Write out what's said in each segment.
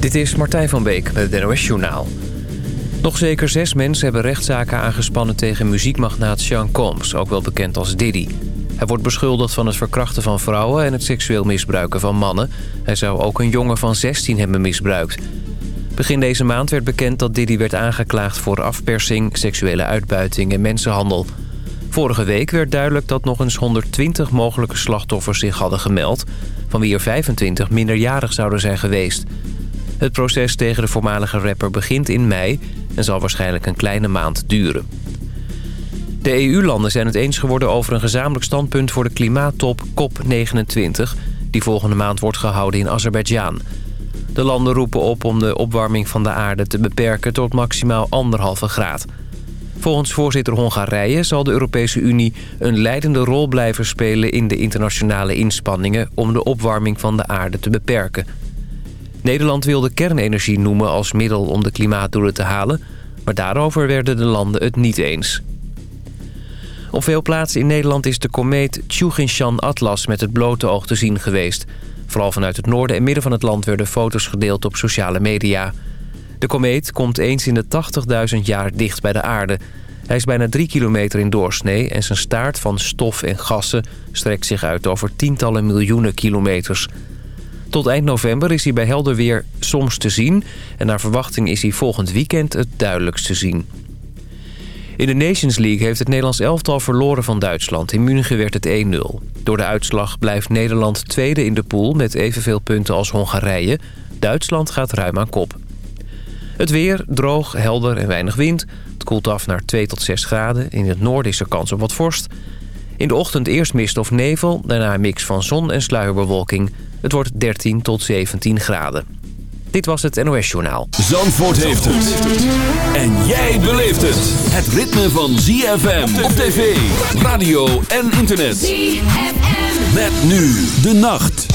Dit is Martijn van Beek met het NOS Journaal. Nog zeker zes mensen hebben rechtszaken aangespannen tegen muziekmagnaat Sean Combs, ook wel bekend als Diddy. Hij wordt beschuldigd van het verkrachten van vrouwen en het seksueel misbruiken van mannen. Hij zou ook een jongen van 16 hebben misbruikt. Begin deze maand werd bekend dat Diddy werd aangeklaagd voor afpersing, seksuele uitbuiting en mensenhandel. Vorige week werd duidelijk dat nog eens 120 mogelijke slachtoffers zich hadden gemeld... van wie er 25 minderjarig zouden zijn geweest. Het proces tegen de voormalige rapper begint in mei... en zal waarschijnlijk een kleine maand duren. De EU-landen zijn het eens geworden over een gezamenlijk standpunt... voor de klimaattop COP29, die volgende maand wordt gehouden in Azerbeidzjan. De landen roepen op om de opwarming van de aarde te beperken... tot maximaal anderhalve graad... Volgens voorzitter Hongarije zal de Europese Unie een leidende rol blijven spelen in de internationale inspanningen om de opwarming van de aarde te beperken. Nederland wilde kernenergie noemen als middel om de klimaatdoelen te halen, maar daarover werden de landen het niet eens. Op veel plaatsen in Nederland is de komeet Tjuginshan-Atlas met het blote oog te zien geweest. Vooral vanuit het noorden en midden van het land werden foto's gedeeld op sociale media. De komeet komt eens in de 80.000 jaar dicht bij de aarde. Hij is bijna 3 kilometer in doorsnee en zijn staart van stof en gassen strekt zich uit over tientallen miljoenen kilometers. Tot eind november is hij bij helder weer soms te zien en naar verwachting is hij volgend weekend het duidelijkst te zien. In de Nations League heeft het Nederlands elftal verloren van Duitsland. In München werd het 1-0. Door de uitslag blijft Nederland tweede in de pool met evenveel punten als Hongarije. Duitsland gaat ruim aan kop. Het weer, droog, helder en weinig wind. Het koelt af naar 2 tot 6 graden. In het noorden is er kans op wat vorst. In de ochtend eerst mist of nevel, daarna een mix van zon en sluierbewolking. Het wordt 13 tot 17 graden. Dit was het NOS Journaal. Zandvoort heeft het. En jij beleeft het. Het ritme van ZFM op tv, radio en internet. ZFM. Met nu de nacht.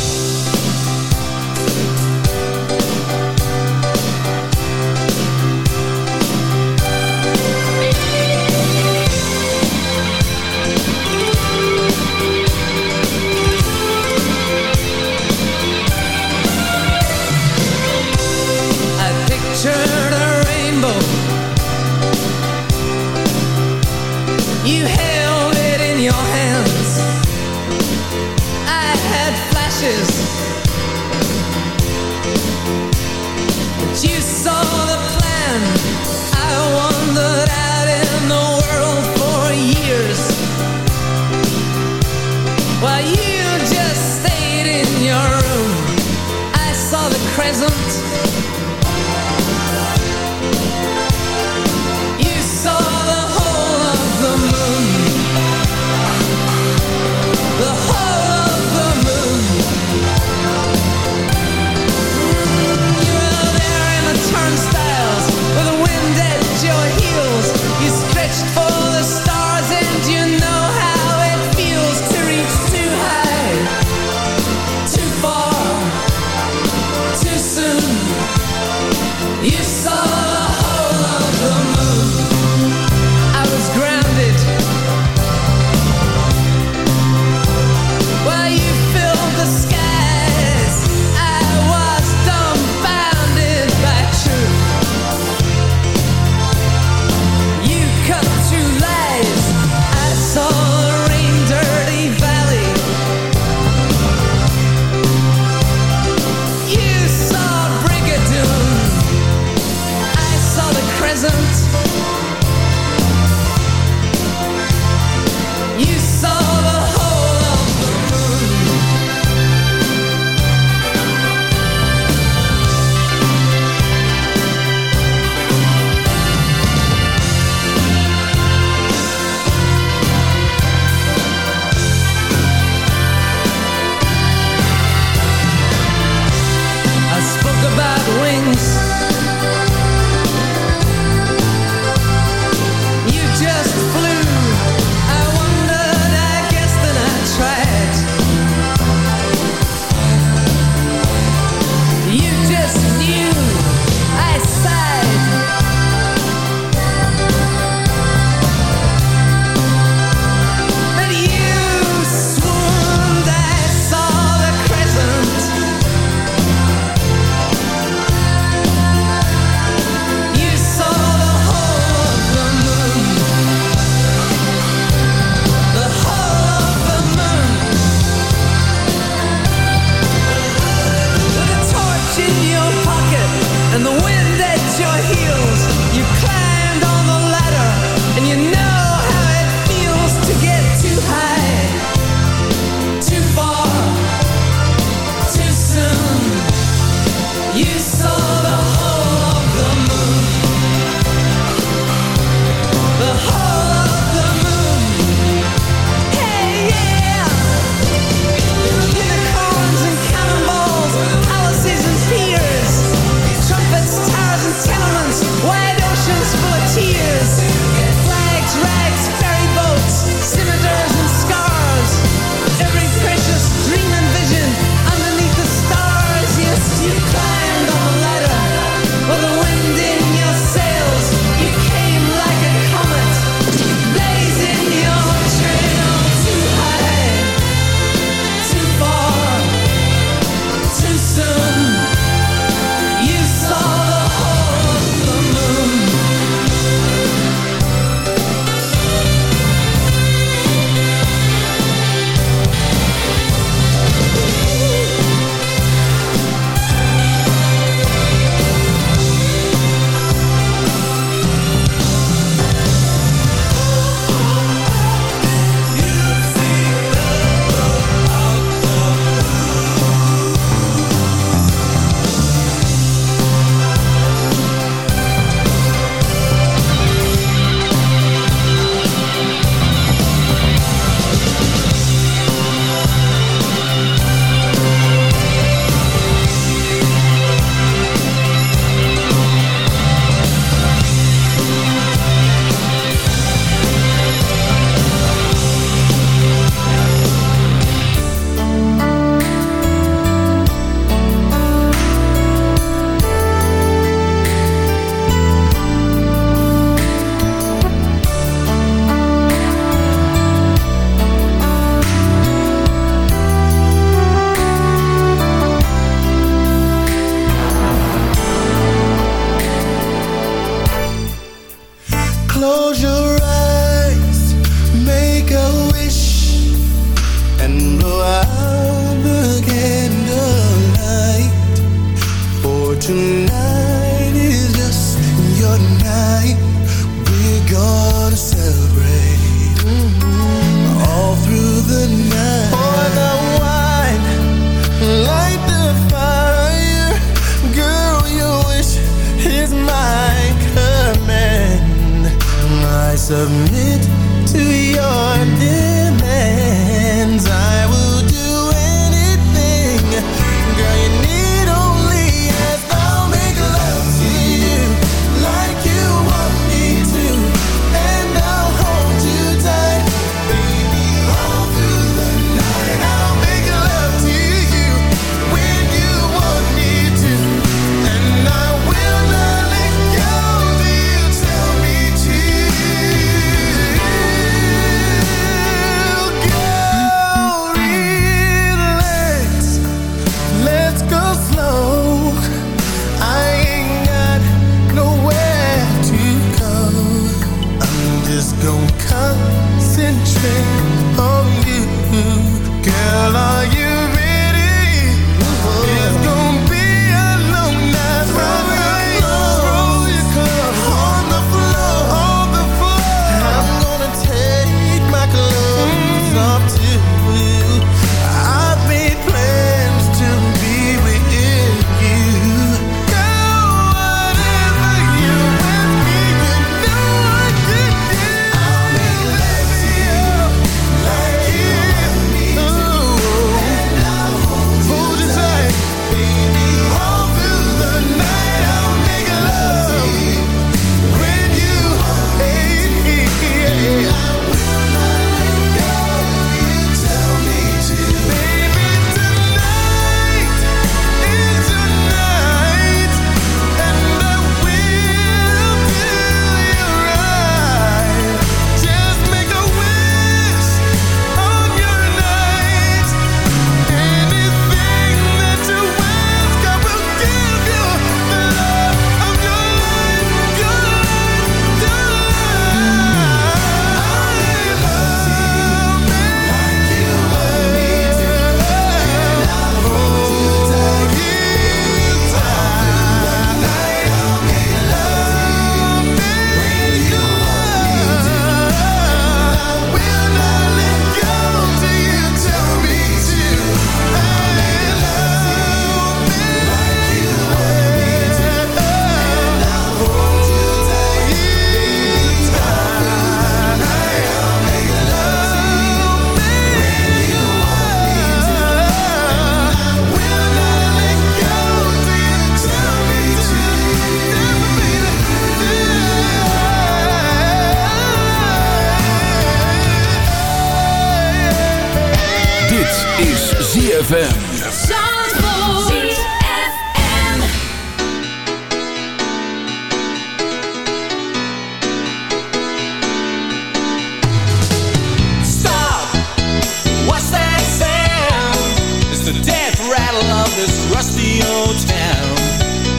hotel.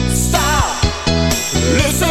Stop! Listen.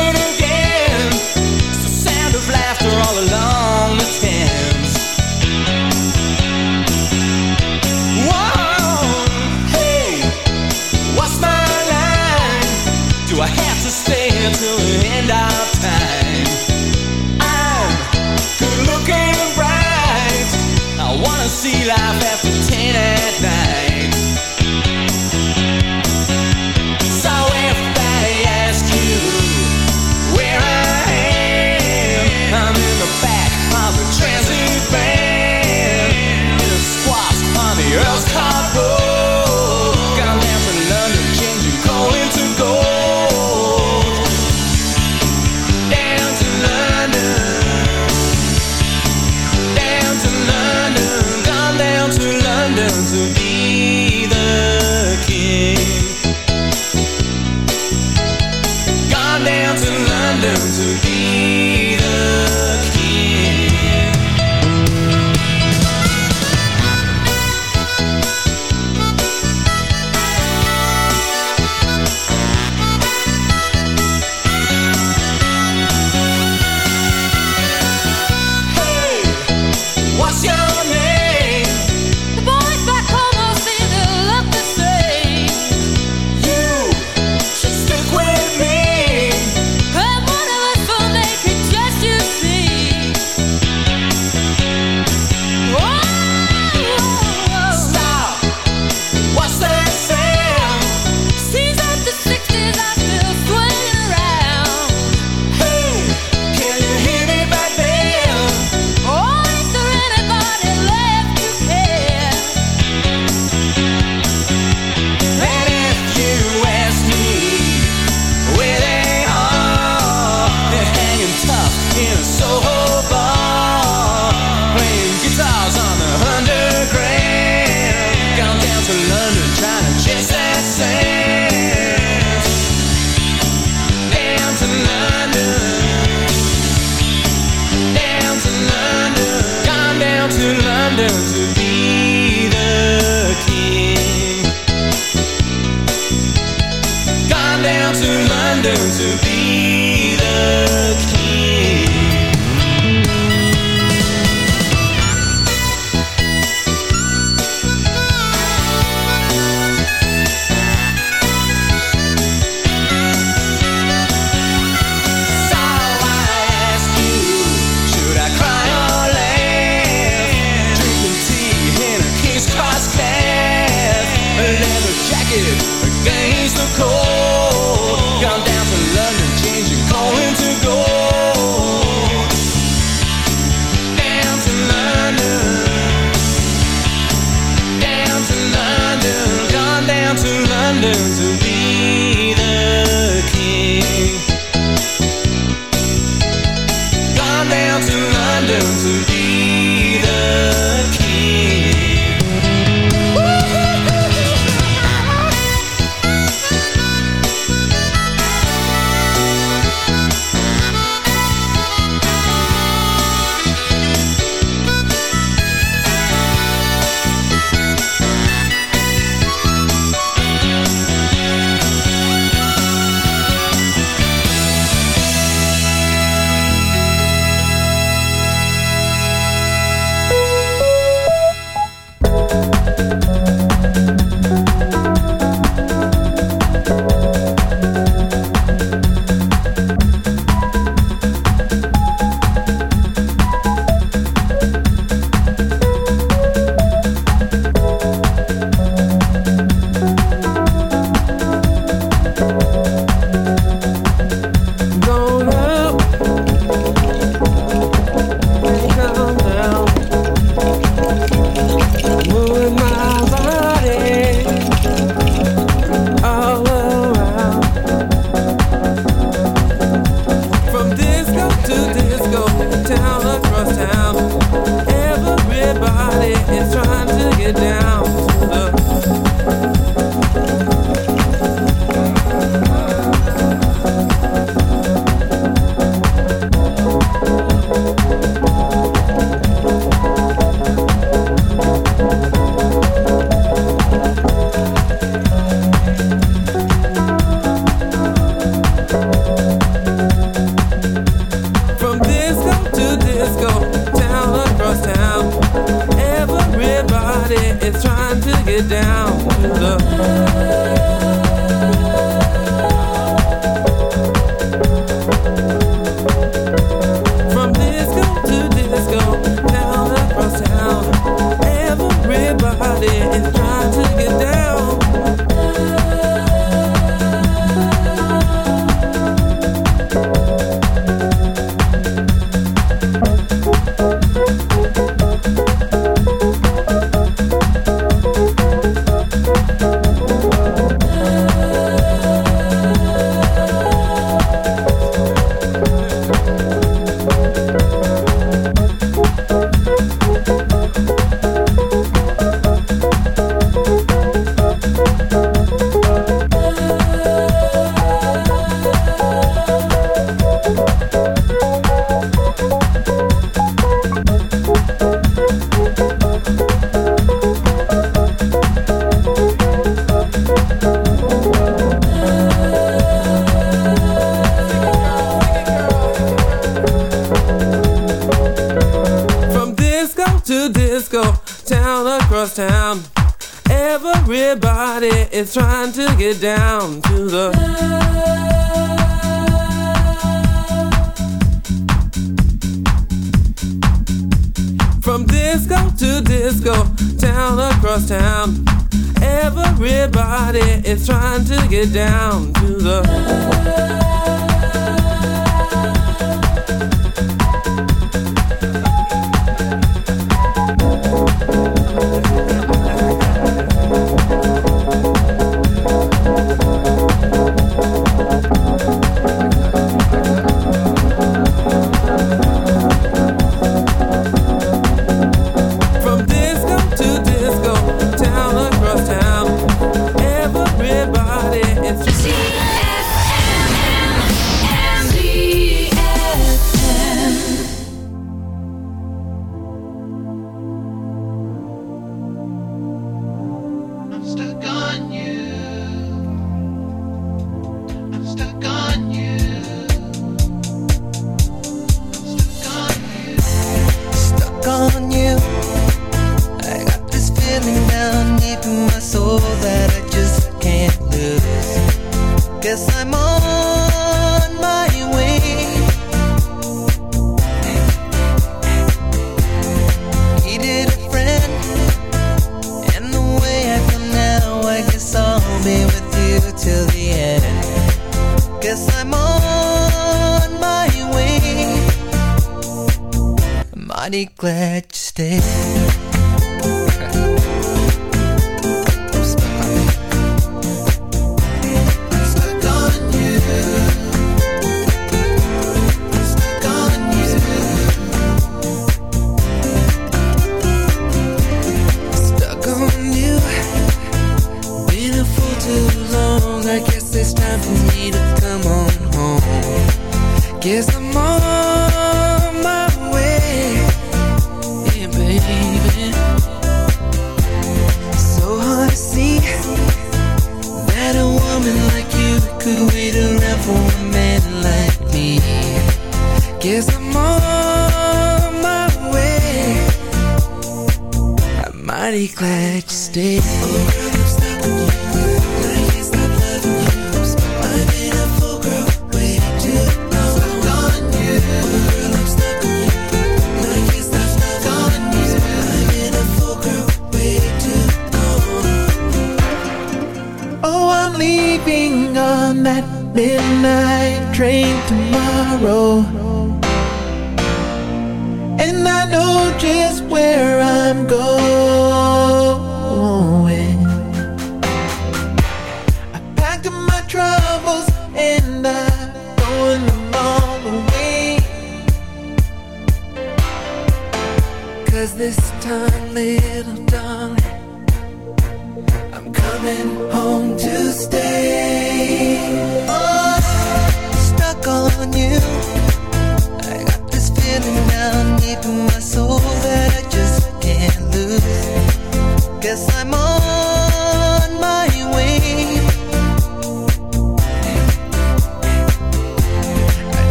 just where I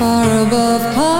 far above